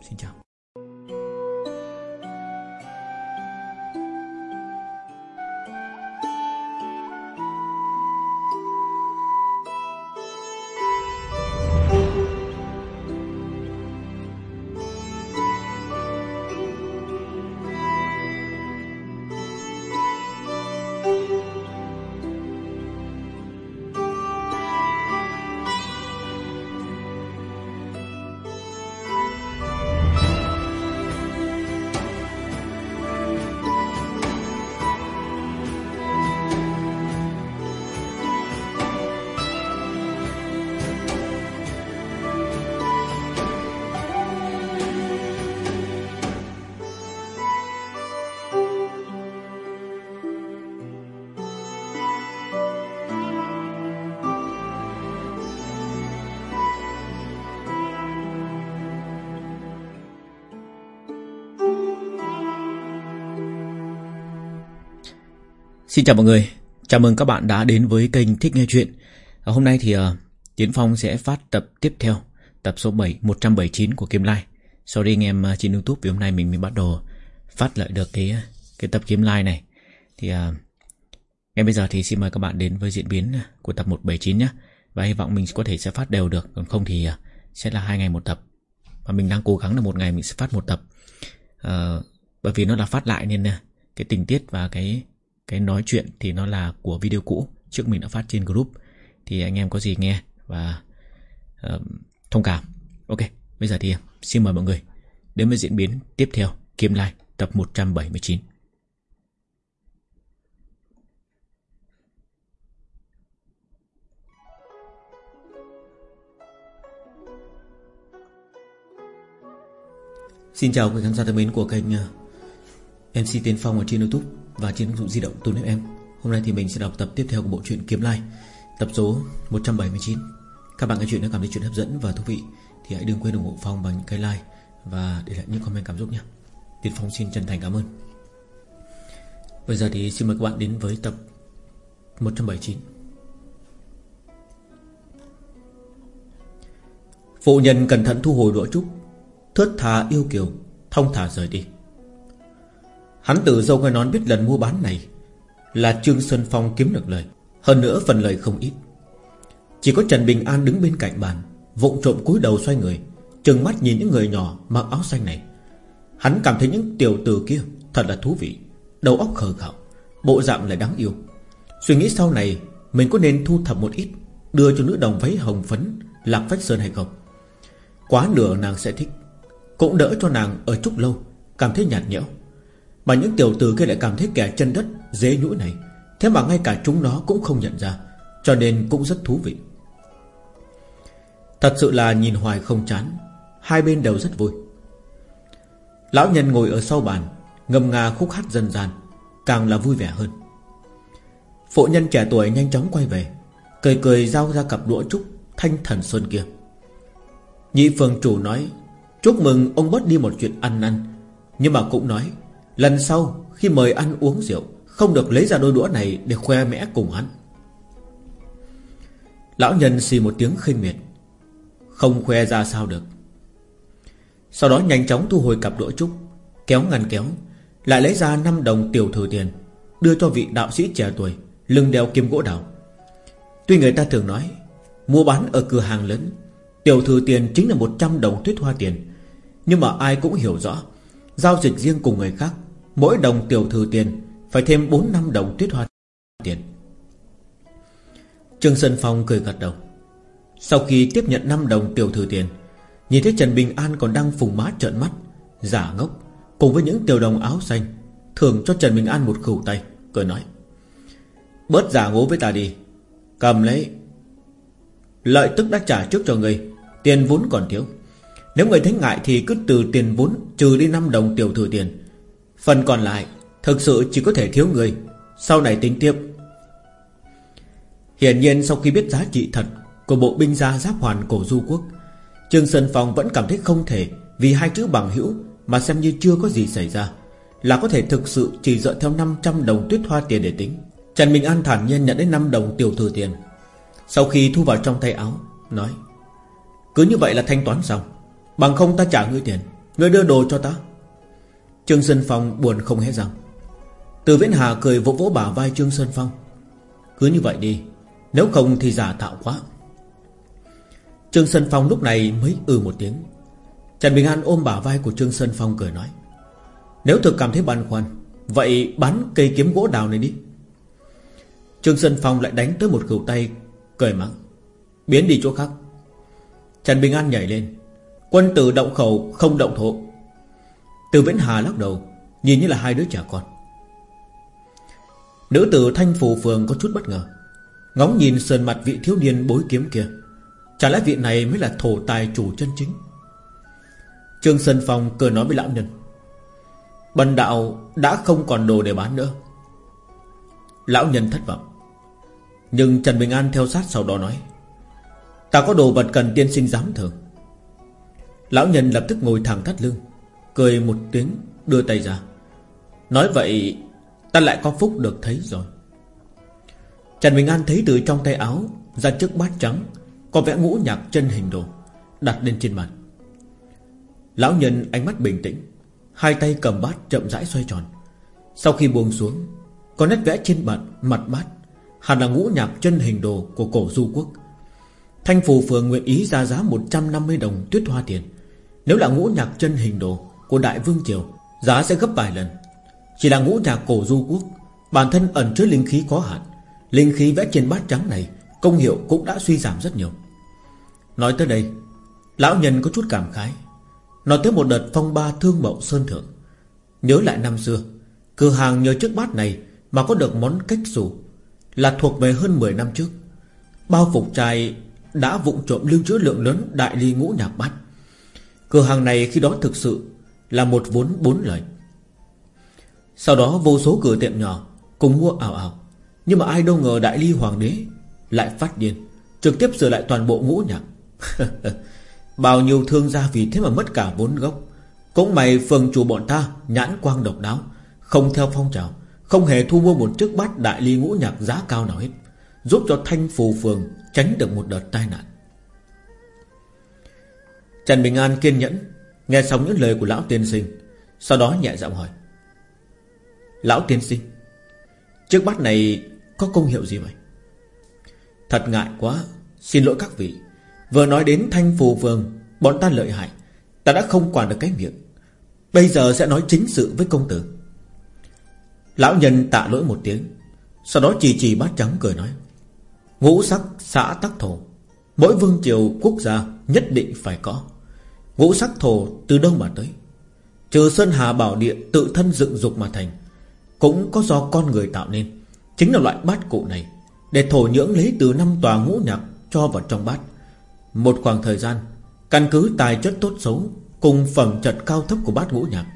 Xin chào Xin chào mọi người, chào mừng các bạn đã đến với kênh Thích Nghe Chuyện. Ờ, hôm nay thì uh, Tiến Phong sẽ phát tập tiếp theo, tập số 7, 179 của Kim Lai. Sorry anh em uh, trên Youtube vì hôm nay mình mới bắt đầu phát lại được cái cái tập Kim Lai này. Thì uh, ngay bây giờ thì xin mời các bạn đến với diễn biến của tập 179 nhé Và hy vọng mình có thể sẽ phát đều được, còn không thì uh, sẽ là hai ngày một tập. Và mình đang cố gắng là một ngày mình sẽ phát một tập. Uh, Bởi vì nó là phát lại nên uh, cái tình tiết và cái cái nói chuyện thì nó là của video cũ trước mình đã phát trên group. Thì anh em có gì nghe và uh, thông cảm. Ok bây giờ thì xin mời mọi người đến với diễn biến tiếp theo Kiếm Lai tập 179 Xin chào quý khán giả thân mến của kênh ờ, MC Tiến Phong ở trên Youtube và trên ứng dụng di động Tôn FM. Hôm nay thì mình sẽ đọc tập tiếp theo của bộ truyện Kiếm Lai, tập số 179. Các bạn nghe chuyện đã cảm thấy chuyện hấp dẫn và thú vị thì hãy đừng quên ủng hộ Phong bằng những cái like và để lại những comment cảm xúc nhé. Tiến Phong xin chân thành cảm ơn. Bây giờ thì xin mời các bạn đến với tập 179. Phụ nhân cẩn thận thu hồi đũa trúc thớt thà yêu kiều Thông thả rời đi Hắn tự dâu nghe nón biết lần mua bán này Là Trương Xuân Phong kiếm được lời. Hơn nữa phần lời không ít. Chỉ có Trần Bình An đứng bên cạnh bàn, Vụng trộm cúi đầu xoay người, Trừng mắt nhìn những người nhỏ mặc áo xanh này. Hắn cảm thấy những tiểu từ kia Thật là thú vị, Đầu óc khờ khảo Bộ dạng lại đáng yêu. Suy nghĩ sau này, Mình có nên thu thập một ít, Đưa cho nữ đồng váy hồng phấn, Lạc phách sơn hay không? Quá nửa nàng sẽ thích, Cũng đỡ cho nàng ở chút lâu, Cảm thấy nhạt nhẽo mà những tiểu tử kia lại cảm thấy kẻ chân đất, Dễ nhũi này. Thế mà ngay cả chúng nó cũng không nhận ra, Cho nên cũng rất thú vị. Thật sự là nhìn hoài không chán, Hai bên đều rất vui. Lão nhân ngồi ở sau bàn, Ngâm nga khúc hát dân gian, Càng là vui vẻ hơn. Phụ nhân trẻ tuổi nhanh chóng quay về, Cười cười giao ra cặp đũa trúc Thanh thần xuân kia. Nhị phường chủ nói, Chúc mừng ông bớt đi một chuyện ăn năn, Nhưng mà cũng nói Lần sau, khi mời ăn uống rượu, Không được lấy ra đôi đũa này để khoe mẽ cùng hắn. Lão nhân xì một tiếng khinh miệt. Không khoe ra sao được. Sau đó nhanh chóng thu hồi cặp đũa trúc, Kéo ngăn kéo, Lại lấy ra 5 đồng tiểu thừa tiền, Đưa cho vị đạo sĩ trẻ tuổi, Lưng đeo kim gỗ đào. Tuy người ta thường nói, Mua bán ở cửa hàng lớn, Tiểu thừa tiền chính là 100 đồng tuyết hoa tiền, Nhưng mà ai cũng hiểu rõ, Giao dịch riêng cùng người khác Mỗi đồng tiểu thừa tiền, Phải thêm 4 năm đồng tuyết hoa tiền. Trương Sơn Phong cười gật đầu. Sau khi tiếp nhận 5 đồng tiểu thừa tiền, Nhìn thấy Trần Bình An còn đang phùng má trợn mắt, Giả ngốc, Cùng với những tiểu đồng áo xanh, Thường cho Trần Bình An một khẩu tay, Cười nói, Bớt giả ngố với ta đi. Cầm lấy, Lợi tức đã trả trước cho người, Tiền vốn còn thiếu. Nếu người thấy ngại thì cứ từ tiền vốn Trừ đi 5 đồng tiểu thừa tiền Phần còn lại Thực sự chỉ có thể thiếu người. Sau này tính tiếp. Hiển nhiên sau khi biết giá trị thật Của bộ binh gia giáp hoàn cổ du quốc, Trương Sơn Phong vẫn cảm thấy không thể Vì hai chữ bằng hữu Mà xem như chưa có gì xảy ra, Là có thể thực sự chỉ dựa theo 500 đồng tuyết hoa tiền để tính. Trần Minh An thản nhiên nhận đến 5 đồng tiểu thừa tiền. Sau khi thu vào trong tay áo, Nói, Cứ như vậy là thanh toán xong. Bằng không ta trả ngươi tiền. Người đưa đồ cho ta. Trương Sơn Phong buồn không hé răng Từ Viễn Hà cười vỗ vỗ bả vai Trương Sơn Phong. Cứ như vậy đi, Nếu không thì giả tạo quá. Trương Sơn Phong lúc này mới ừ một tiếng. Trần Bình An ôm bả vai của Trương Sơn Phong cười nói, Nếu thực cảm thấy băn khoăn, Vậy bán cây kiếm gỗ đào này đi. Trương Sơn Phong lại đánh tới một cửu tay, Cười mắng, Biến đi chỗ khác. Trần Bình An nhảy lên, Quân tử động khẩu không động thổ. Từ vĩnh Hà lắc đầu, Nhìn như là hai đứa trẻ con. Nữ tử thanh phù phường có chút bất ngờ, Ngóng nhìn sườn mặt vị thiếu niên bối kiếm kia. Chả lẽ vị này mới là thổ tài chủ chân chính? Trương Sơn Phong cười nói với lão nhân, Bần đạo đã không còn đồ để bán nữa. Lão nhân thất vọng, Nhưng Trần Bình An theo sát sau đó nói, Ta có đồ vật cần tiên sinh dám thường Lão nhân lập tức ngồi thẳng thắt lưng Cười một tiếng đưa tay ra. Nói vậy Ta lại có phúc được thấy rồi. Trần Bình An thấy từ trong tay áo Ra chiếc bát trắng Có vẽ ngũ nhạc chân hình đồ Đặt lên trên mặt Lão nhân ánh mắt bình tĩnh Hai tay cầm bát chậm rãi xoay tròn. Sau khi buông xuống Có nét vẽ trên mặt, mặt bát Hẳn là ngũ nhạc chân hình đồ của cổ du quốc. Thanh phù phường nguyện ý ra giá 150 đồng tuyết hoa tiền. Nếu là ngũ nhạc chân hình đồ của Đại Vương Triều, Giá sẽ gấp vài lần. Chỉ là ngũ nhạc cổ du quốc, Bản thân ẩn chứa linh khí có hạn. Linh khí vẽ trên bát trắng này, Công hiệu cũng đã suy giảm rất nhiều. Nói tới đây, Lão nhân có chút cảm khái. Nói tới một đợt phong ba thương mậu sơn thượng. Nhớ lại năm xưa, Cửa hàng nhờ chiếc bát này Mà có được món cách xù, Là thuộc về hơn 10 năm trước. Bao phục trai đã vụng trộm lưu trữ lượng lớn đại ly ngũ nhạc bát. Cửa hàng này khi đó thực sự là một vốn bốn lời Sau đó vô số cửa tiệm nhỏ Cùng mua ảo ảo, Nhưng mà ai đâu ngờ đại ly hoàng đế Lại phát điên, Trực tiếp sửa lại toàn bộ ngũ nhạc. Bao nhiêu thương gia vì thế mà mất cả vốn gốc. Cũng mày phường chủ bọn ta Nhãn quang độc đáo, Không theo phong trào, Không hề thu mua một chiếc bát đại ly ngũ nhạc giá cao nào hết, Giúp cho thanh phù phường Tránh được một đợt tai nạn. Trần Bình An kiên nhẫn Nghe xong những lời của lão tiên sinh Sau đó nhẹ giọng hỏi Lão tiên sinh Chiếc bát này có công hiệu gì vậy? Thật ngại quá Xin lỗi các vị. Vừa nói đến thanh phù vương, Bọn ta lợi hại Ta đã không quản được cái miệng. Bây giờ sẽ nói chính sự với công tử. Lão nhân tạ lỗi một tiếng Sau đó chỉ chỉ bát trắng cười nói Ngũ sắc xã tắc thổ Mỗi vương triều quốc gia nhất định phải có. Ngũ sắc thổ từ đâu mà tới? Trừ Sơn Hà Bảo Địa tự thân dựng dục mà thành, Cũng có do con người tạo nên. Chính là loại bát cụ này, Để thổ nhưỡng lấy từ năm tòa ngũ nhạc Cho vào trong bát. Một khoảng thời gian, Căn cứ tài chất tốt xấu Cùng phẩm chất cao thấp của bát ngũ nhạc,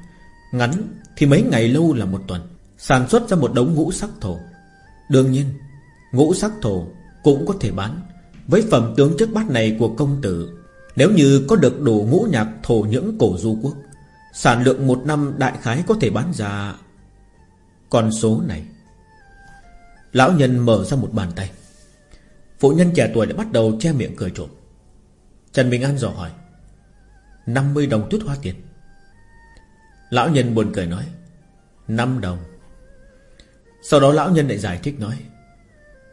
Ngắn thì mấy ngày lâu là một tuần, Sản xuất ra một đống ngũ sắc thổ. Đương nhiên, Ngũ sắc thổ cũng có thể bán. Với phẩm tướng trước bát này của công tử nếu như có được đủ ngũ nhạc thổ nhưỡng cổ du quốc, Sản lượng một năm đại khái có thể bán ra Con số này. Lão nhân mở ra một bàn tay. Phụ nhân trẻ tuổi đã bắt đầu che miệng cười trộm. Trần Bình An dò hỏi 50 đồng tuyết hoa tiền? Lão nhân buồn cười nói 5 đồng. Sau đó lão nhân lại giải thích nói,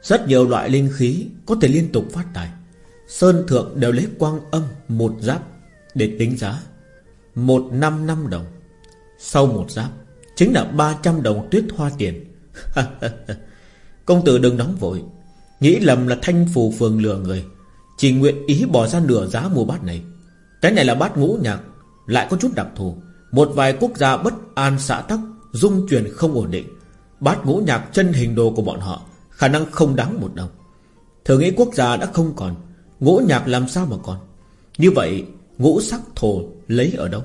rất nhiều loại linh khí Có thể liên tục phát tài. Sơn thượng đều lấy quang âm một giáp Để tính giá. Một năm năm đồng. Sau một giáp, Chính là 300 đồng tuyết hoa tiền. Công tử đừng nóng vội. Nghĩ lầm là thanh phù phường lừa người. Chỉ nguyện ý bỏ ra nửa giá mua bát này. Cái này là bát ngũ nhạc, Lại có chút đặc thù. Một vài quốc gia bất an xã tắc, Dung truyền không ổn định. Bát ngũ nhạc chân hình đồ của bọn họ Khả năng không đáng một đồng. Thử nghĩ quốc gia đã không còn Ngũ nhạc làm sao mà còn? Như vậy, ngũ sắc thổ lấy ở đâu?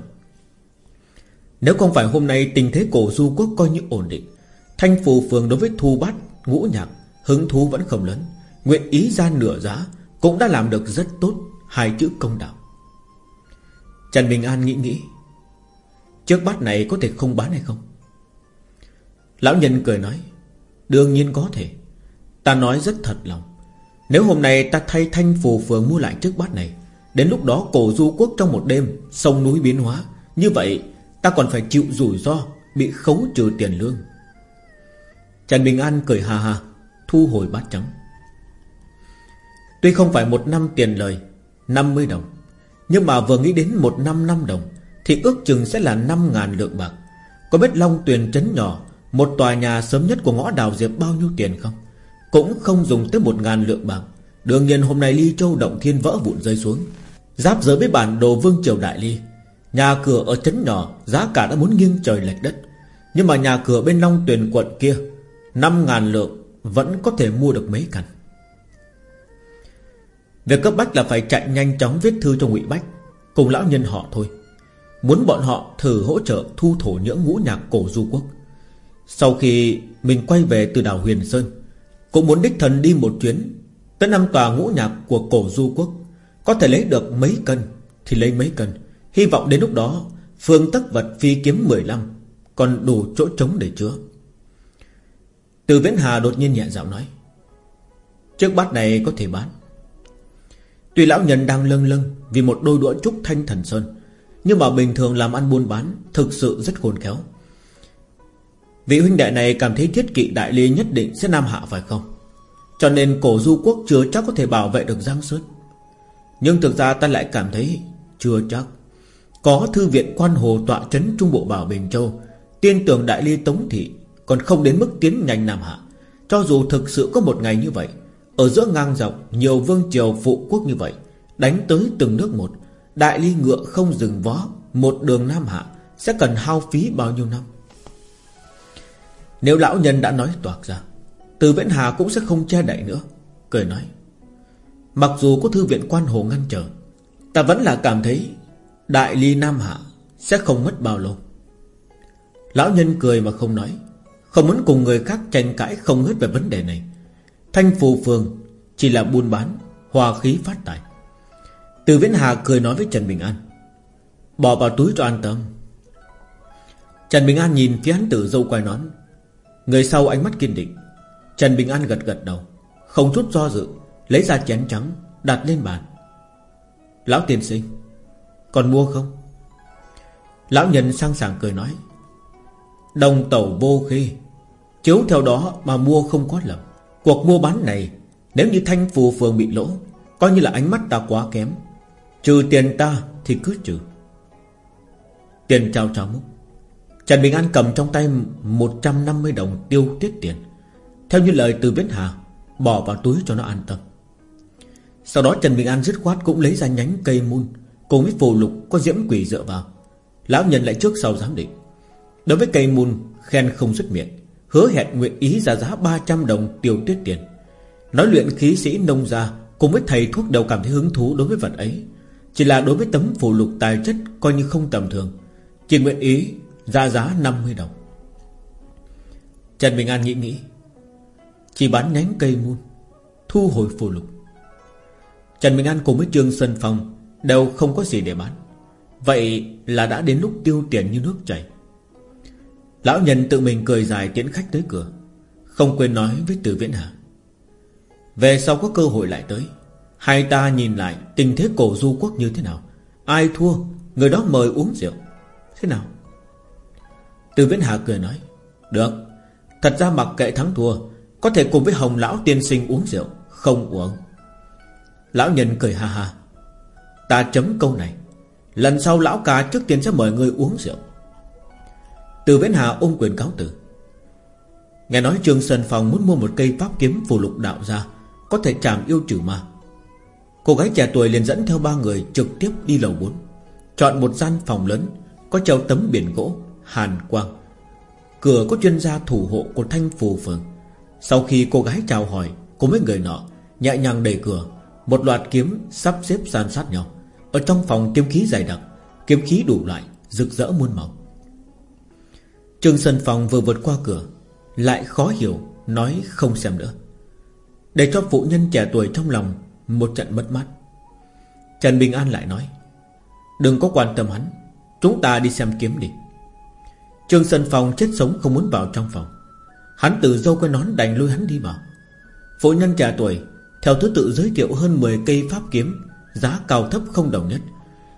Nếu không phải hôm nay tình thế cổ du quốc coi như ổn định, Thanh phù phường đối với thu bắt ngũ nhạc, Hứng thú vẫn không lớn. Nguyện ý ra nửa giá Cũng đã làm được rất tốt Hai chữ công đạo. Trần Bình An nghĩ nghĩ Trước bát này có thể không bán hay không? Lão nhân cười nói, Đương nhiên có thể. Ta nói rất thật lòng. Nếu hôm nay ta thay thanh phù phường mua lại chiếc bát này, Đến lúc đó cổ du quốc trong một đêm, Sông núi biến hóa, Như vậy ta còn phải chịu rủi ro, Bị khấu trừ tiền lương. Trần Bình An cười hà hà Thu hồi bát trắng. Tuy không phải một năm tiền lời 50 đồng, Nhưng mà vừa nghĩ đến một năm năm đồng, Thì ước chừng sẽ là 5 ngàn lượng bạc. Có biết Long Tuyền trấn nhỏ, Một tòa nhà sớm nhất của ngõ đào diệp bao nhiêu tiền không? Cũng không dùng tới một ngàn lượng bạc. Đương nhiên hôm nay Ly Châu Động Thiên vỡ vụn rơi xuống. Giáp giới với bản đồ Vương Triều Đại Ly, Nhà cửa ở trấn nhỏ, Giá cả đã muốn nghiêng trời lệch đất. Nhưng mà nhà cửa bên Long Tuyền quận kia, năm ngàn lượng Vẫn có thể mua được mấy căn. Việc cấp bách là phải chạy nhanh chóng viết thư cho ngụy Bách, Cùng lão nhân họ thôi. Muốn bọn họ thử hỗ trợ thu thổ nhưỡng ngũ nhạc cổ du quốc. Sau khi mình quay về từ đảo Huyền Sơn cũng muốn đích thần đi một chuyến Tới năm tòa ngũ nhạc của cổ du quốc. Có thể lấy được mấy cân Thì lấy mấy cân. Hy vọng đến lúc đó, Phương tất vật phi kiếm 15 Còn đủ chỗ trống để chứa. Từ Viễn Hà đột nhiên nhẹ giọng nói, Chiếc bát này có thể bán. Tuy lão nhân đang lâng lâng Vì một đôi đũa trúc thanh thần sơn, Nhưng mà bình thường làm ăn buôn bán Thực sự rất khôn khéo. Vị huynh đệ này cảm thấy thiết kỵ đại ly nhất định sẽ nam hạ phải không? Cho nên cổ du quốc chưa chắc có thể bảo vệ được Giang Sơn. Nhưng thực ra ta lại cảm thấy Chưa chắc. Có thư viện quan hồ tọa trấn Trung Bộ Bảo Bình Châu, Tiên tưởng đại ly tống thị Còn không đến mức tiến nhanh nam hạ. Cho dù thực sự có một ngày như vậy, ở giữa ngang dọc Nhiều vương triều phụ quốc như vậy, Đánh tới từng nước một, Đại ly ngựa không dừng vó, Một đường Nam Hạ Sẽ cần hao phí bao nhiêu năm? Nếu lão nhân đã nói toạc ra, Từ Viễn Hà cũng sẽ không che đậy nữa. Cười nói, Mặc dù có thư viện quan hồ ngăn trở, Ta vẫn là cảm thấy Đại ly Nam Hạ Sẽ không mất bao lâu. Lão nhân cười mà không nói, Không muốn cùng người khác tranh cãi không hết về vấn đề này. Thanh phù phường Chỉ là buôn bán Hòa khí phát tài. Từ Viễn Hà cười nói với Trần Bình An, Bỏ vào túi cho an tâm. Trần Bình An nhìn phía hắn tử dâu quai nón Người sau ánh mắt kiên định. Trần Bình An gật gật đầu, Không chút do dự, Lấy ra chén trắng, Đặt lên bàn. Lão tiên sinh, Còn mua không? Lão nhân sang sảng cười nói, Đồng tàu vô khi Chiếu theo đó mà mua không có lầm. Cuộc mua bán này, Nếu như thanh phù phường bị lỗ, Coi như là ánh mắt ta quá kém. Trừ tiền ta thì cứ trừ. Tiền trao trao múc. Trần Bình An cầm trong tay 150 đồng tiêu tiết tiền. Theo như lời từ Viễn Hà, Bỏ vào túi cho nó an tâm. Sau đó Trần Bình An dứt khoát cũng lấy ra nhánh cây mun Cùng với phù lục có diễm quỷ dựa vào. Lão nhân lại trước sau giám định. Đối với cây mun, khen không dứt miệng, Hứa hẹn nguyện ý ra giá 300 đồng tiêu tiết tiền. Nói luyện khí sĩ nông gia Cùng với thầy thuốc đều cảm thấy hứng thú đối với vật ấy, Chỉ là đối với tấm phù lục tài chất Coi như không tầm thường, Chỉ nguyện ý ra giá 50 đồng. Trần Bình An nghĩ nghĩ, Chỉ bán nhánh cây muôn Thu hồi phù lục. Trần Bình An cùng với Trương Sơn Phong Đều không có gì để bán. Vậy là đã đến lúc tiêu tiền như nước chảy. Lão nhân tự mình cười dài tiễn khách tới cửa, Không quên nói với Từ Viễn Hà. Về sau có cơ hội lại tới, Hai ta nhìn lại tình thế cổ du quốc như thế nào. Ai thua, Người đó mời uống rượu. Thế nào? Từ Viễn Hà cười nói, Được, Thật ra mặc kệ thắng thua, Có thể cùng với Hồng Lão tiên sinh uống rượu, Không uống. Lão nhân cười ha ha, Ta chấm câu này, Lần sau lão ca trước tiên sẽ mời người uống rượu. Từ Viễn Hà ôm quyền cáo từ, Nghe nói Trương Sơn Phong muốn mua một cây pháp kiếm phù lục đạo ra, Có thể chạm yêu trừ ma. Cô gái trẻ tuổi liền dẫn theo ba người trực tiếp đi lầu 4 Chọn một gian phòng lớn, Có treo tấm biển gỗ Hàn quang. Cửa có chuyên gia thủ hộ của thanh phù phường. Sau khi cô gái chào hỏi Cùng với người nọ Nhẹ nhàng đẩy cửa, Một loạt kiếm sắp xếp san sát nhau. Ở trong phòng kiếm khí dày đặc, Kiếm khí đủ loại, Rực rỡ muôn màu. Trương Sơn Phong vừa vượt qua cửa, Lại khó hiểu, Nói không xem nữa. Để cho phụ nhân trẻ tuổi trong lòng Một trận mất mát. Trần Bình An lại nói, Đừng có quan tâm hắn, Chúng ta đi xem kiếm đi. Trương Sân Phong chết sống không muốn vào trong phòng. Hắn từ dâu cái nón đành lui hắn đi vào. Phụ nhân trẻ tuổi, Theo thứ tự giới thiệu hơn 10 cây pháp kiếm, Giá cao thấp không đồng nhất.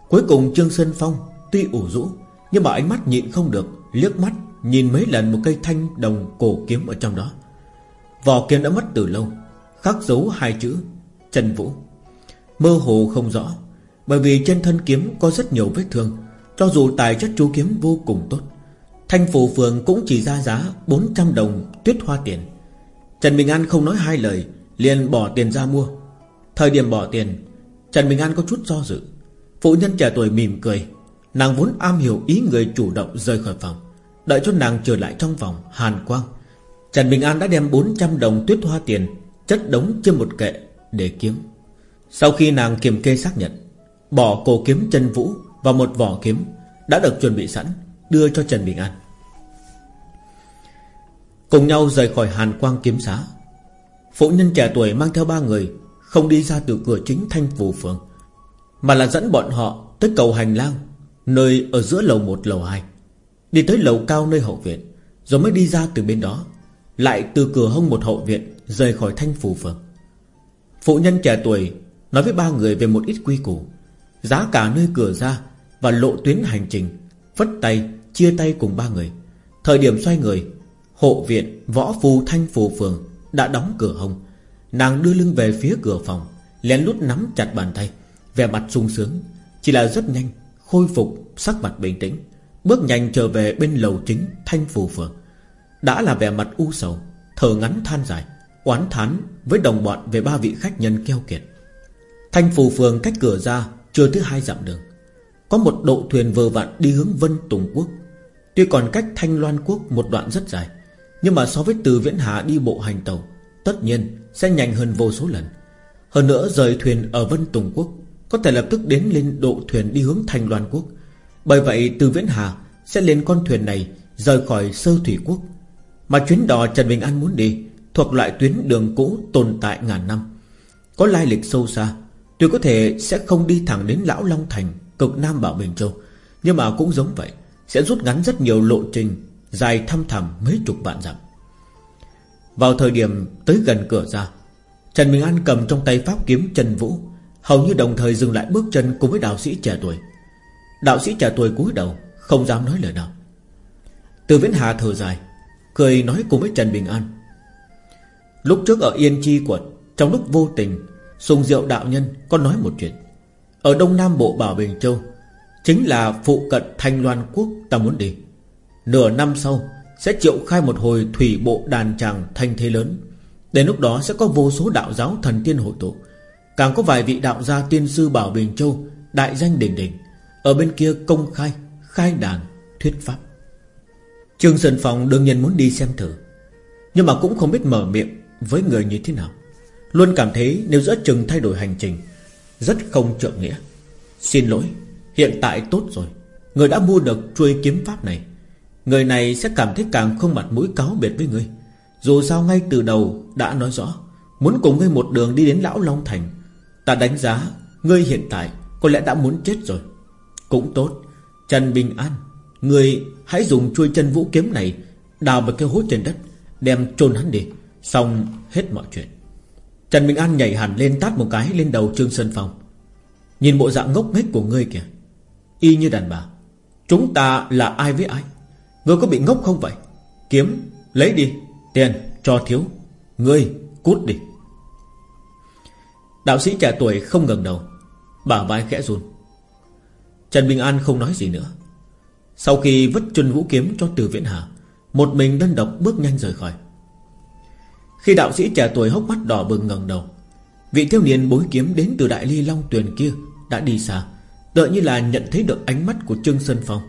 Cuối cùng Trương Sân Phong Tuy ủ rũ, Nhưng mà ánh mắt nhịn không được, Liếc mắt nhìn mấy lần một cây thanh đồng cổ kiếm ở trong đó. Vỏ kiếm đã mất từ lâu, Khắc dấu hai chữ, Trần Vũ. Mơ hồ không rõ, Bởi vì trên thân kiếm có rất nhiều vết thương, Cho dù tài chất chú kiếm vô cùng tốt. Thanh phủ phường cũng chỉ ra giá 400 đồng tuyết hoa tiền. Trần Bình An không nói hai lời, liền bỏ tiền ra mua. Thời điểm bỏ tiền, Trần Bình An có chút do dự. Phụ nhân trẻ tuổi mỉm cười, Nàng vốn am hiểu ý người chủ động rời khỏi phòng, Đợi cho nàng trở lại trong phòng Hàn quang. Trần Bình An đã đem 400 đồng tuyết hoa tiền Chất đống trên một kệ để kiếm. Sau khi nàng kiểm kê xác nhận, Bỏ cổ kiếm chân vũ Và một vỏ kiếm Đã được chuẩn bị sẵn. Đưa cho Trần Bình An. Cùng nhau rời khỏi Hàn Quang kiếm xá, Phụ nhân trẻ tuổi mang theo ba người Không đi ra từ cửa chính thanh phù phường, Mà là dẫn bọn họ Tới cầu hành lang, Nơi ở giữa lầu 1 lầu 2 Đi tới lầu cao nơi hậu viện, Rồi mới đi ra từ bên đó, Lại từ cửa hông một hậu viện Rời khỏi thanh phù phường. Phụ nhân trẻ tuổi Nói với ba người về một ít quy củ, Giá cả nơi cửa ra Và lộ tuyến hành trình, Phất tay chia tay cùng ba người. Thời điểm xoay người, Hộ viện võ phù thanh phù phường Đã đóng cửa hông Nàng đưa lưng về phía cửa phòng, Lén lút nắm chặt bàn tay, Vẻ mặt sung sướng, Chỉ là rất nhanh, Khôi phục sắc mặt bình tĩnh, Bước nhanh trở về bên lầu chính Thanh phù phường. Đã là vẻ mặt u sầu, Thở ngắn than dài, Oán thán với đồng bọn về ba vị khách nhân keo kiệt. Thanh phù phường cách cửa ra Chưa thứ hai dặm đường. Có một độ thuyền vừa vặn đi hướng Vân Tùng Quốc. Tuy còn cách Thanh Loan Quốc một đoạn rất dài, Nhưng mà so với từ Viễn Hà đi bộ hành tàu, Tất nhiên sẽ nhanh hơn vô số lần. Hơn nữa, rời thuyền ở Vân Tùng Quốc Có thể lập tức đến lên độ thuyền đi hướng Thanh Loan Quốc. Bởi vậy, từ Viễn Hà Sẽ lên con thuyền này Rời khỏi Sơ Thủy Quốc. Mà chuyến đò Trần Bình An muốn đi Thuộc loại tuyến đường cũ tồn tại ngàn năm. Có lai lịch sâu xa, Tuy có thể sẽ không đi thẳng đến Lão Long Thành, Cực Nam Bảo Bình Châu, Nhưng mà cũng giống vậy. Sẽ rút ngắn rất nhiều lộ trình, Dài thăm thẳm mấy chục vạn dặm. Vào thời điểm tới gần cửa ra, Trần Bình An cầm trong tay pháp kiếm Trần Vũ, Hầu như đồng thời dừng lại bước chân cùng với đạo sĩ trẻ tuổi. Đạo sĩ trẻ tuổi cúi đầu, Không dám nói lời nào. Từ Viễn Hà thở dài, Cười nói cùng với Trần Bình An. Lúc trước ở Yên Chi quận, Trong lúc vô tình, Sùng Diệu đạo nhân có nói một chuyện. Ở Đông Nam Bộ Bảo Bình Châu Chính là phụ cận Thanh Loan Quốc ta muốn đi. Nửa năm sau, Sẽ triệu khai một hồi thủy bộ đàn tràng thanh thế lớn. Đến lúc đó sẽ có vô số đạo giáo thần tiên hội tụ. Càng có vài vị đạo gia tiên sư Bảo Bình Châu, Đại danh đỉnh đỉnh. Ở bên kia công khai Khai đàn, thuyết pháp. Trương Sơn Phong đương nhiên muốn đi xem thử. Nhưng mà cũng không biết mở miệng Với người như thế nào. Luôn cảm thấy nếu giữa chừng thay đổi hành trình, Rất không trượng nghĩa. Xin lỗi. Hiện tại tốt rồi. Người đã mua được chuôi kiếm pháp này. Người này sẽ cảm thấy càng không mặt mũi cáo biệt với người. Dù sao ngay từ đầu đã nói rõ, Muốn cùng ngươi một đường đi đến Lão Long Thành, Ta đánh giá Ngươi hiện tại có lẽ đã muốn chết rồi. Cũng tốt. Trần Bình An, Ngươi hãy dùng chuôi chân vũ kiếm này Đào một cái hố trên đất, Đem chôn hắn đi. Xong hết mọi chuyện. Trần Bình An nhảy hẳn lên tát một cái lên đầu Trương Sơn Phong. Nhìn bộ dạng ngốc nghếch của ngươi kìa. Y như đàn bà. Chúng ta là ai với ai? Ngươi có bị ngốc không vậy? Kiếm, lấy đi, Tiền cho thiếu. Ngươi cút đi. Đạo sĩ trẻ tuổi không ngẩng đầu, Bả vai khẽ run. Trần Bình An không nói gì nữa. Sau khi vứt chân vũ kiếm cho Từ Viễn Hà, Một mình đơn độc bước nhanh rời khỏi. Khi đạo sĩ trẻ tuổi hốc mắt đỏ bừng ngẩng đầu, Vị thiếu niên bối kiếm đến từ Đại Ly Long Tuyền kia Đã đi xa. Tựa như là nhận thấy được ánh mắt của Trương Sơn Phong.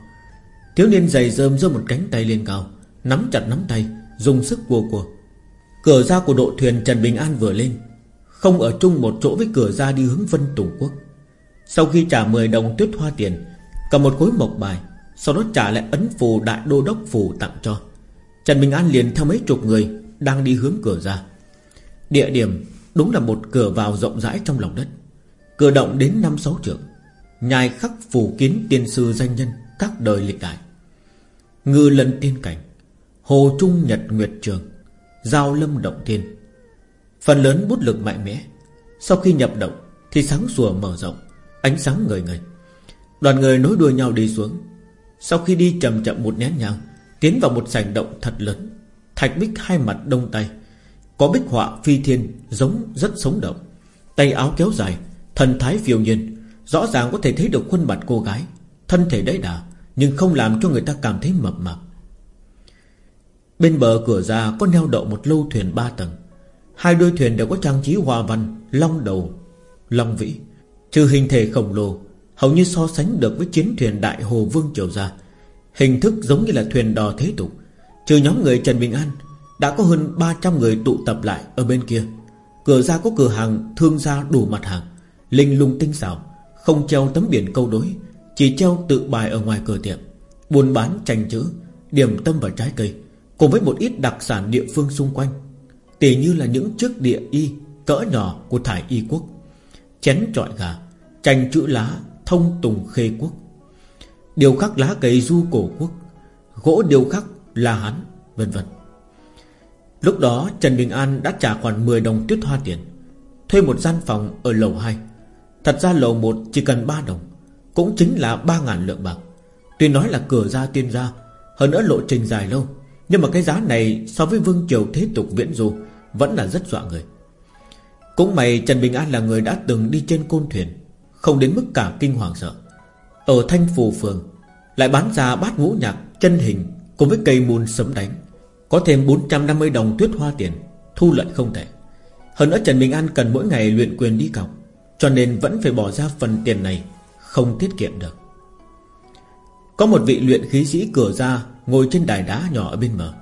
Thiếu niên dày dơm giơ một cánh tay lên cao, Nắm chặt nắm tay, Dùng sức cua cua. Cửa ra của độ thuyền Trần Bình An vừa lên. Không ở chung một chỗ với cửa ra đi hướng Vân Tùng Quốc. Sau khi trả 10 đồng tuyết hoa tiền, Cầm một khối mộc bài, Sau đó trả lại ấn phù đại đô đốc phù tặng cho. Trần Bình An liền theo mấy chục người Đang đi hướng cửa ra. Địa điểm đúng là một cửa vào rộng rãi trong lòng đất. Cửa động đến năm sáu trượng. Nhài khắc phù kiến tiên sư danh nhân Các đời lịch đại. Ngư lân tiên cảnh, Hồ Trung Nhật Nguyệt Trường, Giao lâm động thiên. Phần lớn bút lực mạnh mẽ. Sau khi nhập động Thì sáng sủa mở rộng, Ánh sáng người người Đoàn người nối đuôi nhau đi xuống. Sau khi đi chậm chậm một nén nhang, Tiến vào một sảnh động thật lớn. Thạch bích hai mặt đông tay, Có bích họa phi thiên giống, rất sống động. Tay áo kéo dài, Thần thái phiêu nhiên Rõ ràng có thể thấy được khuôn mặt cô gái. Thân thể đẫy đà, Nhưng không làm cho người ta cảm thấy mập mạp. Bên bờ cửa ra có neo đậu một lâu thuyền ba tầng. Hai đôi thuyền đều có trang trí hoa văn, Long đầu, Long vĩ. Trừ hình thể khổng lồ, Hầu như so sánh được với chiến thuyền đại hồ vương triều gia. Hình thức giống như là thuyền đò thế tục. Trừ nhóm người Trần Bình An, Đã có hơn 300 người tụ tập lại ở bên kia. Cửa ra có cửa hàng, thương gia đủ mặt hàng. Linh lung tinh xảo. Không treo tấm biển câu đối, Chỉ treo tự bài ở ngoài cửa tiệm, Buôn bán tranh chữ, Điểm tâm và trái cây, Cùng với một ít đặc sản địa phương xung quanh, Tỉ như là những chiếc địa y, Cỡ nhỏ của thải y quốc, Chén trọi gà Tranh chữ lá thông tùng khê quốc, Điều khắc lá cây du cổ quốc, Gỗ điều khắc La Hán, vân vân. Lúc đó Trần Bình An đã trả khoản 10 đồng tuyết hoa tiền, Thuê một gian phòng ở lầu 2 Thật ra lầu 1 chỉ cần 3 đồng, Cũng chính là 3.000 lượng bạc. Tuy nói là cửa ra tiên ra, Hơn nữa lộ trình dài lâu, Nhưng mà cái giá này so với vương triều thế tục viễn du Vẫn là rất dọa người. Cũng may Trần Bình An là người đã từng đi trên côn thuyền, Không đến mức cả kinh hoàng sợ. Ở Thanh Phù Phường, Lại bán ra bát ngũ nhạc chân hình Cùng với cây mùn sấm đánh, Có thêm 450 đồng tuyết hoa tiền, Thu lợi không thể Hơn nữa Trần Bình An cần mỗi ngày luyện quyền đi cọc. Cho nên vẫn phải bỏ ra phần tiền này, Không tiết kiệm được. Có một vị luyện khí sĩ cửa ra, Ngồi trên đài đá nhỏ ở bên mở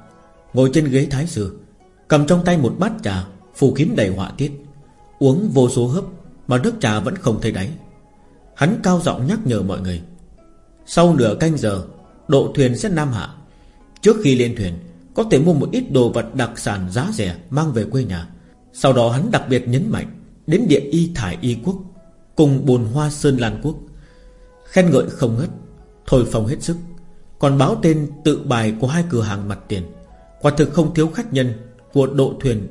Ngồi trên ghế thái sư, Cầm trong tay một bát trà, Phù kiếm đầy họa tiết. Uống vô số hấp Mà nước trà vẫn không thấy đáy. Hắn cao giọng nhắc nhở mọi người, Sau nửa canh giờ, Độ thuyền sẽ nam hạ. Trước khi lên thuyền, Có thể mua một ít đồ vật đặc sản giá rẻ Mang về quê nhà. Sau đó hắn đặc biệt nhấn mạnh Đến địa y thải y quốc, Cùng bồn hoa sơn lan quốc. Khen ngợi không ngất Thổi phồng hết sức, Còn báo tên tự bài của hai cửa hàng mặt tiền. Quả thực không thiếu khách nhân Của độ thuyền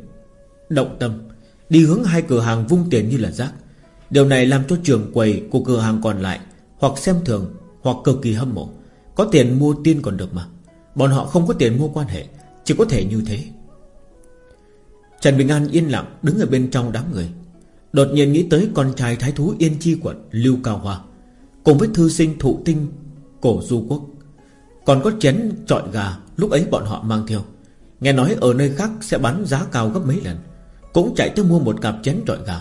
Động tâm, Đi hướng hai cửa hàng vung tiền như là rác. Điều này làm cho trường quầy của cửa hàng còn lại, Hoặc xem thường, Hoặc cực kỳ hâm mộ. Có tiền mua tiên còn được mà. Bọn họ không có tiền mua quan hệ, Chỉ có thể như thế. Trần Bình An yên lặng đứng ở bên trong đám người. Đột nhiên nghĩ tới con trai thái thú Yên Chi quận Lưu Cao Hoa, Cùng với thư sinh thụ tinh Cổ Du Quốc. Còn có chén trọi gà, Lúc ấy bọn họ mang theo. Nghe nói ở nơi khác sẽ bán giá cao gấp mấy lần. Cũng chạy tới mua một cặp chén trọi gà.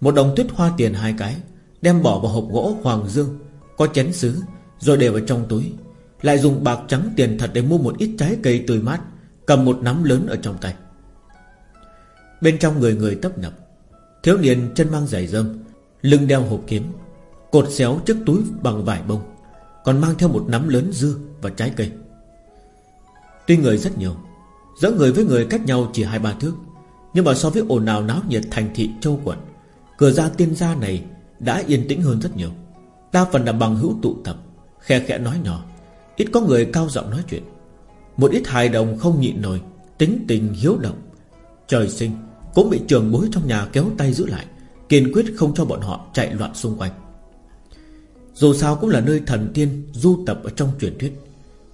Một đồng tuyết hoa tiền hai cái, Đem bỏ vào hộp gỗ Hoàng Dương. Có chén sứ, Rồi để vào trong túi. Lại dùng bạc trắng tiền thật để mua một ít trái cây tươi mát, Cầm một nắm lớn ở trong tay. Bên trong người người tấp nập. Thiếu niên chân mang giày rơm, Lưng đeo hộp kiếm, Cột xéo chiếc túi bằng vải bông, Còn mang theo một nắm lớn dưa và trái cây. Tuy người rất nhiều, Giữa người với người cách nhau chỉ hai ba thước, Nhưng mà so với ồn ào náo nhiệt thành thị châu quận, Cửa ra tiên gia này Đã yên tĩnh hơn rất nhiều. Đa phần là bằng hữu tụ tập, Khe khẽ nói nhỏ, Ít có người cao giọng nói chuyện. Một ít hài đồng không nhịn nổi, Tính tình hiếu động, Trời sinh cũng bị trường bối trong nhà kéo tay giữ lại, Kiên quyết không cho bọn họ chạy loạn xung quanh. Dù sao cũng là nơi thần tiên Du tập ở trong truyền thuyết.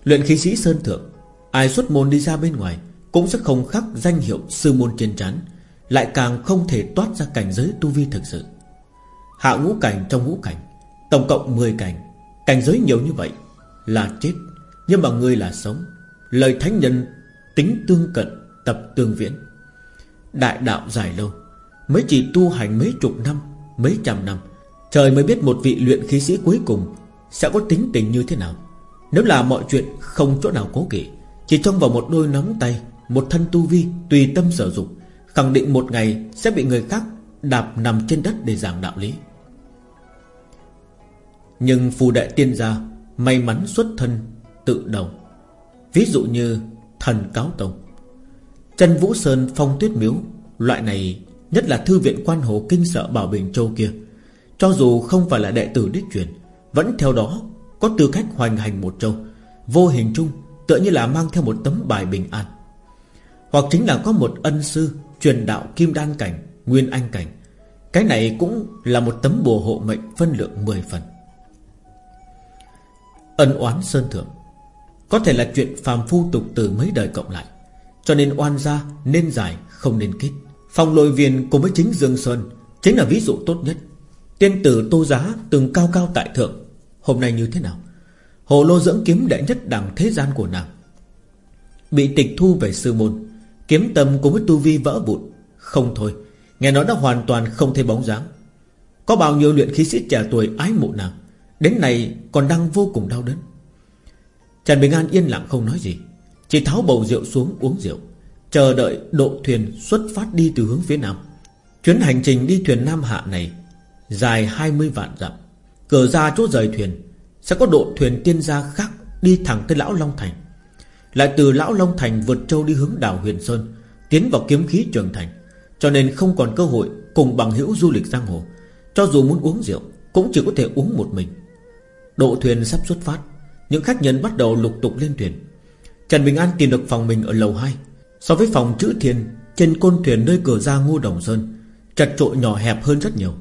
Luyện khí sĩ Sơn Thượng, Ai xuất môn đi ra bên ngoài Cũng sẽ không khắc danh hiệu sư môn trên trán, Lại càng không thể toát ra cảnh giới tu vi thực sự. Hạ ngũ cảnh trong ngũ cảnh, Tổng cộng 10 cảnh Cảnh giới nhiều như vậy là chết, Nhưng mà người là sống. Lời thánh nhân tính tương cận, Tập tương viễn. Đại đạo dài lâu, Mới chỉ tu hành mấy chục năm, Mấy trăm năm. Trời mới biết một vị luyện khí sĩ cuối cùng Sẽ có tính tình như thế nào. Nếu là mọi chuyện không chỗ nào cố kỵ, Chỉ trong vào một đôi nắm tay, Một thân tu vi tùy tâm sở dụng, Khẳng định một ngày sẽ bị người khác Đạp nằm trên đất để giảng đạo lý. Nhưng phù đại tiên gia May mắn xuất thân tự đầu. Ví dụ như thần cáo tông. Chân Vũ Sơn phong tuyết miếu. Loại này, nhất là thư viện quan hồ kinh sợ Bảo Bình Châu kia. Cho dù không phải là đệ tử đích truyền, Vẫn theo đó có tư cách hoành hành một châu. Vô hình chung, tựa như là mang theo một tấm bài bình an. Hoặc chính là có một ân sư Truyền đạo kim đan cảnh, Nguyên anh cảnh. Cái này cũng là một tấm bùa hộ mệnh phân lượng 10 phần. Ân oán sơn thượng. Có thể là chuyện phàm phu tục từ mấy đời cộng lại. Cho nên oan gia nên giải, không nên kết. Phòng lôi viên cùng với chính Dương Sơn Chính là ví dụ tốt nhất. Tiên tử Tô Giá từng cao cao tại thượng. Hôm nay như thế nào? Hồ lô dưỡng kiếm đệ nhất đẳng thế gian của nàng. Bị tịch thu về sư môn, Kiếm tâm cùng với tu vi vỡ vụn. Không thôi, Nghe nói đã hoàn toàn không thấy bóng dáng. Có bao nhiêu luyện khí sĩ trẻ tuổi ái mộ nàng, Đến này còn đang vô cùng đau đớn. Trần Bình An yên lặng không nói gì. Chỉ tháo bầu rượu xuống uống rượu, Chờ đợi độ thuyền xuất phát đi từ hướng phía nam. Chuyến hành trình đi thuyền Nam Hạ này Dài 20 vạn dặm. Cờ ra chỗ rời thuyền, Sẽ có độ thuyền tiên gia khác Đi thẳng tới Lão Long Thành. Lại từ Lão Long Thành vượt châu đi hướng đảo Huyền Sơn, Tiến vào kiếm khí trường thành, Cho nên không còn cơ hội Cùng bằng hữu du lịch giang hồ. Cho dù muốn uống rượu, Cũng chỉ có thể uống một mình. Độ thuyền sắp xuất phát, Những khách nhân bắt đầu lục tục lên thuyền. Trần Bình An tìm được phòng mình ở lầu 2 So với phòng chữ thiên Trên côn thuyền nơi cửa ra ngô đồng sơn Chặt trội nhỏ hẹp hơn rất nhiều.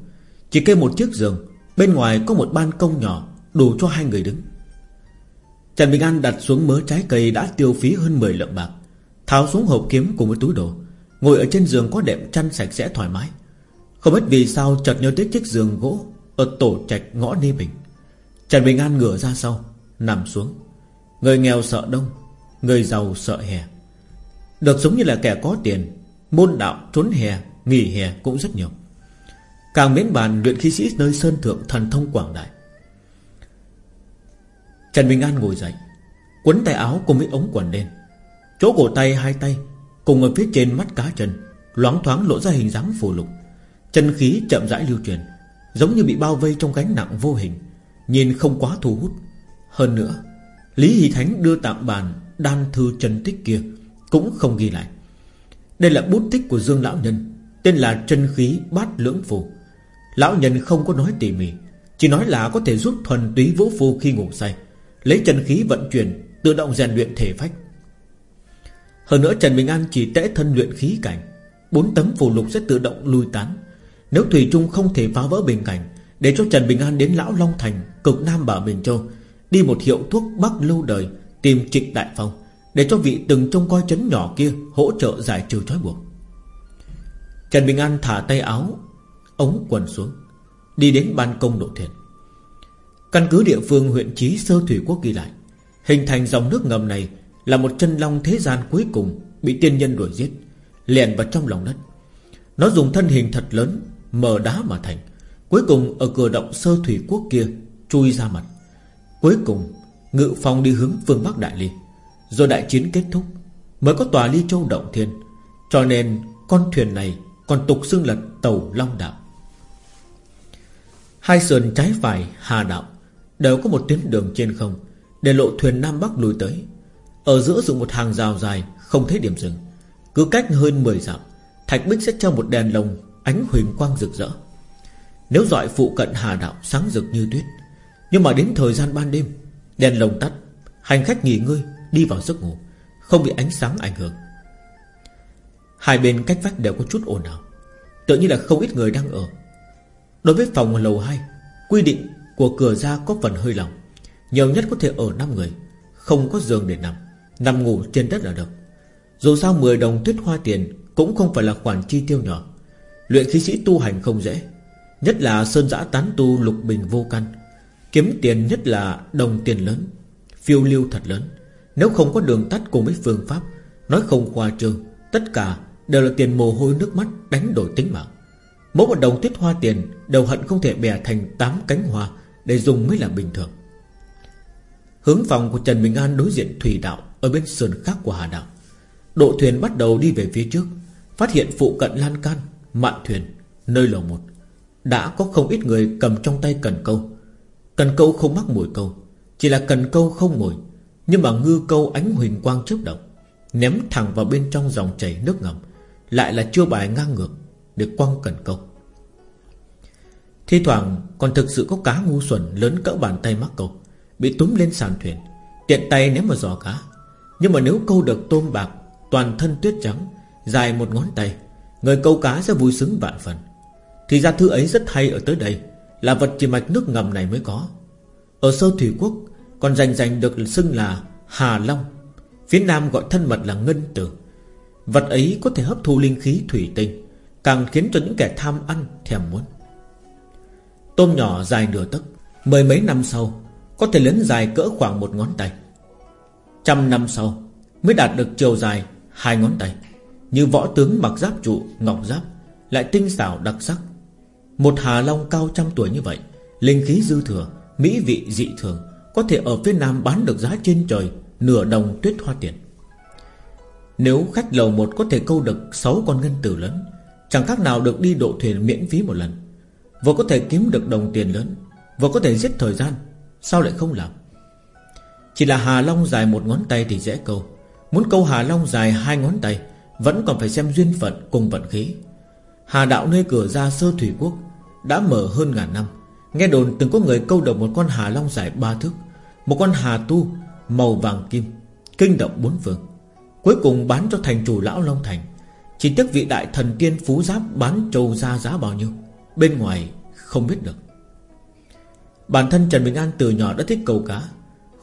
Chỉ kê một chiếc giường, Bên ngoài có một ban công nhỏ, Đủ cho hai người đứng. Trần Bình An đặt xuống mớ trái cây Đã tiêu phí hơn 10 lượng bạc, Tháo xuống hộp kiếm cùng với túi đồ, Ngồi ở trên giường có đệm chăn sạch sẽ thoải mái. Không biết vì sao chợt nhớ tới chiếc giường gỗ Ở tổ trạch ngõ Ni Bình. Trần Bình An ngửa ra sau, Nằm xuống. Người nghèo sợ đông Người giàu sợ hè. Được sống như là kẻ có tiền, Môn đạo, trốn hè, Nghỉ hè cũng rất nhiều. Càng miễn bàn, luyện khí sĩ nơi sơn thượng thần thông quảng đại. Trần Bình An ngồi dậy, Quấn tay áo cùng với ống quần đen Chỗ cổ tay hai tay, Cùng ở phía trên mắt cá chân, Loáng thoáng lộ ra hình dáng phù lục. Chân khí chậm rãi lưu truyền, Giống như bị bao vây trong gánh nặng vô hình, Nhìn không quá thu hút. Hơn nữa, Lý Hỷ Thánh đưa tạm bàn Đan thư chân tích kia Cũng không ghi lại. Đây là bút tích của Dương Lão Nhân, Tên là chân khí bát lưỡng phù. Lão nhân không có nói tỉ mỉ, Chỉ nói là có thể giúp thuần túy vũ phu khi ngủ say, Lấy chân khí vận chuyển, Tự động rèn luyện thể phách. Hơn nữa Trần Bình An chỉ tẽ thân luyện khí cảnh, Bốn tấm phù lục sẽ tự động lui tán. Nếu Thủy Trung không thể phá vỡ bình cảnh, Để cho Trần Bình An đến Lão Long Thành, Cực Nam Bảo Bình Châu, Đi một hiệu thuốc bắc lâu đời Tìm trịnh đại phong Để cho vị từng trông coi chấn nhỏ kia Hỗ trợ giải trừ trói buộc. Trần Bình An thả tay áo, Ống quần xuống, Đi đến ban công độ thuyền. Căn cứ địa phương huyện Chí Sơ Thủy Quốc ghi lại, Hình thành dòng nước ngầm này Là một chân long thế gian cuối cùng Bị tiên nhân đuổi giết, Lèn vào trong lòng đất. Nó dùng thân hình thật lớn, Mờ đá mà thành, Cuối cùng ở cửa động Sơ Thủy Quốc kia Chui ra mặt. Cuối cùng Ngự phong đi hướng phương Bắc Đại Ly. Rồi đại chiến kết thúc, Mới có tòa Ly Châu Động Thiên. Cho nên, con thuyền này Còn tục xưng là Tàu Long Đạo. Hai sườn trái phải hà đạo Đều có một tuyến đường trên không, Để lộ thuyền Nam Bắc lùi tới. Ở giữa dùng một hàng rào dài, Không thấy điểm dừng. Cứ cách hơn 10 dặm, Thạch Bích sẽ treo một đèn lồng Ánh huỳnh quang rực rỡ. Nếu dọi phụ cận hà đạo sáng rực như tuyết, Nhưng mà đến thời gian ban đêm Đèn lồng tắt Hành khách nghỉ ngơi đi vào giấc ngủ Không bị ánh sáng ảnh hưởng. Hai bên cách vách đều có chút ồn ào Tự như là không ít người đang ở. Đối với phòng lầu 2 Quy định của cửa ra có phần hơi lỏng, Nhiều nhất có thể ở 5 người Không có giường để nằm Nằm ngủ trên đất là được. Dù sao 10 đồng tuyết hoa tiền Cũng không phải là khoản chi tiêu nhỏ Luyện khí sĩ tu hành không dễ Nhất là sơn giã tán tu lục bình vô căn. Kiếm tiền nhất là đồng tiền lớn, Phiêu lưu thật lớn. Nếu không có đường tắt cùng với phương pháp, Nói không khoa trương, Tất cả đều là tiền mồ hôi nước mắt Đánh đổi tính mạng. Mỗi một đồng tuyết hoa tiền Đều hận không thể bè thành tám cánh hoa Để dùng mới là bình thường. Hướng phòng của Trần Bình An đối diện Thủy Đạo Ở bên sườn khác của Hà Đạo. Độ thuyền bắt đầu đi về phía trước, Phát hiện phụ cận lan can, Mạn thuyền, Nơi lầu một. Đã có không ít người cầm trong tay cần câu. Cần câu không mắc mùi câu, Chỉ là cần câu không mùi, Nhưng mà ngư câu ánh huỳnh quang chớp động, Ném thẳng vào bên trong dòng chảy nước ngầm, Lại là chưa bài ngang ngược Để quăng cần câu. Thi thoảng còn thực sự có cá ngu xuẩn Lớn cỡ bàn tay mắc câu, Bị túm lên sàn thuyền, Tiện tay ném vào giò cá. Nhưng mà nếu câu được tôm bạc, Toàn thân tuyết trắng, Dài một ngón tay, Người câu cá sẽ vui sướng vạn phần. Thì ra thứ ấy rất hay ở tới đây là vật chỉ mạch nước ngầm này mới có. Ở sơ thủy quốc, Còn dành dành được xưng là Hà Long, Phía Nam gọi thân mật là Ngân Tử. Vật ấy có thể hấp thu linh khí thủy tinh, Càng khiến cho những kẻ tham ăn, thèm muốn. Tôm nhỏ dài nửa tấc, Mười mấy năm sau, Có thể lớn dài cỡ khoảng một ngón tay. Trăm năm sau, Mới đạt được chiều dài hai ngón tay. Như võ tướng mặc giáp trụ, Ngọc giáp, Lại tinh xảo đặc sắc. Một hà long cao trăm tuổi như vậy, Linh khí dư thừa, Mỹ vị dị thường, Có thể ở phía nam bán được giá trên trời, Nửa đồng tuyết hoa tiền. Nếu khách lầu một có thể câu được 6 con ngân tử lớn, Chẳng khác nào được đi độ thuyền miễn phí một lần. Vừa có thể kiếm được đồng tiền lớn, Vừa có thể giết thời gian, Sao lại không làm? Chỉ là Hà Long dài một ngón tay thì dễ câu, Muốn câu Hà Long dài hai ngón tay, Vẫn còn phải xem duyên phận cùng vận khí. Hà đạo nơi cửa ra sơ thủy quốc, Đã mở hơn ngàn năm. Nghe đồn từng có người câu được một con Hà Long dài ba thước, Một con Hà Tu Màu vàng kim, Kinh động bốn phương. Cuối cùng bán cho thành chủ lão Long Thành. Chỉ tiếc vị đại thần tiên phú giáp Bán trâu ra giá bao nhiêu, Bên ngoài không biết được. Bản thân Trần Bình An từ nhỏ đã thích câu cá.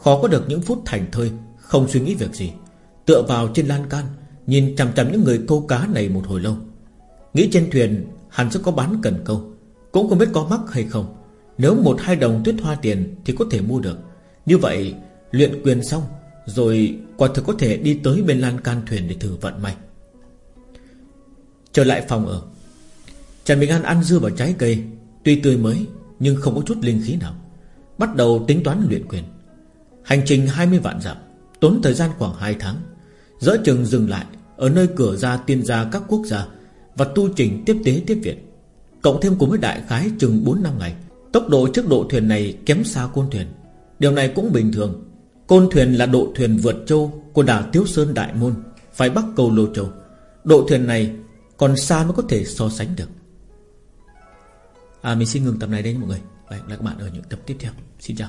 Khó có được những phút thành thơi, Không suy nghĩ việc gì. Tựa vào trên lan can, Nhìn chằm chằm những người câu cá này một hồi lâu. Nghĩ trên thuyền, hẳn sẽ có bán cần câu. Cũng không biết có mắc hay không. Nếu một hai đồng tuyết hoa tiền Thì có thể mua được. Như vậy, luyện quyền xong, Rồi quả thực có thể đi tới bên lan can thuyền Để thử vận may. Trở lại phòng ở. Trần Bình An ăn dưa vào trái cây. Tuy tươi mới, nhưng không có chút linh khí nào. Bắt đầu tính toán luyện quyền. Hành trình 20 vạn dặm, Tốn thời gian khoảng 2 tháng. Giữa chừng dừng lại, Ở nơi cửa ra tiên gia các quốc gia và tu trình tiếp tế tiếp viện. Cộng thêm cùng với đại khái chừng 4 năm ngày, Tốc độ trước độ thuyền này kém xa côn thuyền. Điều này cũng bình thường. Côn thuyền là độ thuyền vượt châu Của đảo Tiếu Sơn Đại Môn, Phải bắc cầu Lô Châu. Độ thuyền này còn xa mới có thể so sánh được. À mình xin ngừng tập này đây nha mọi người. Và hẹn gặp lại các bạn ở những tập tiếp theo. Xin chào.